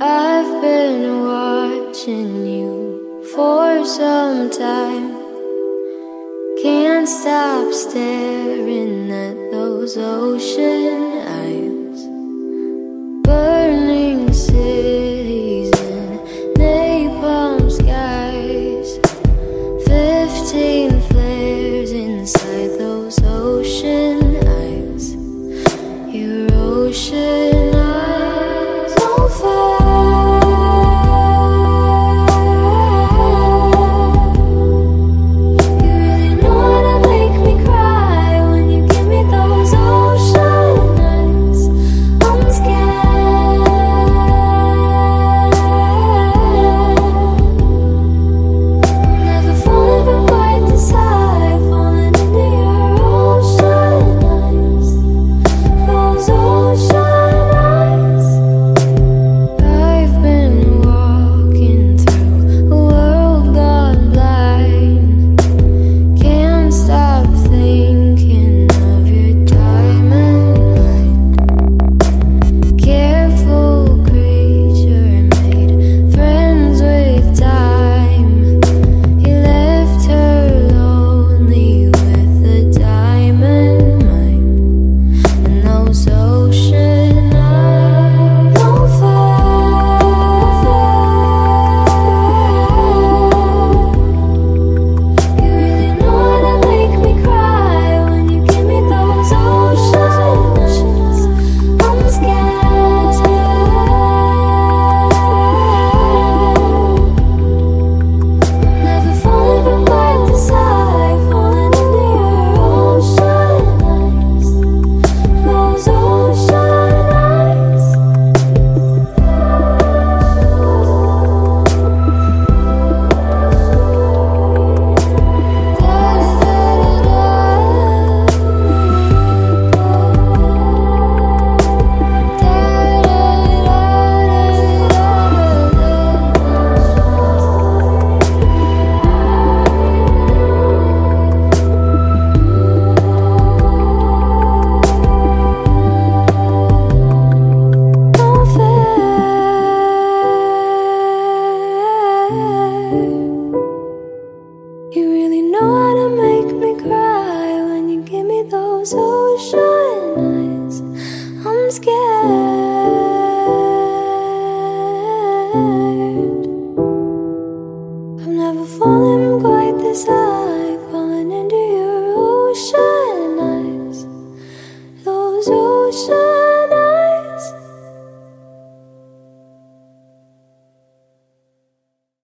I've been watching you for some time. Can't stop staring at those oceans. those ocean eyes. I'm scared.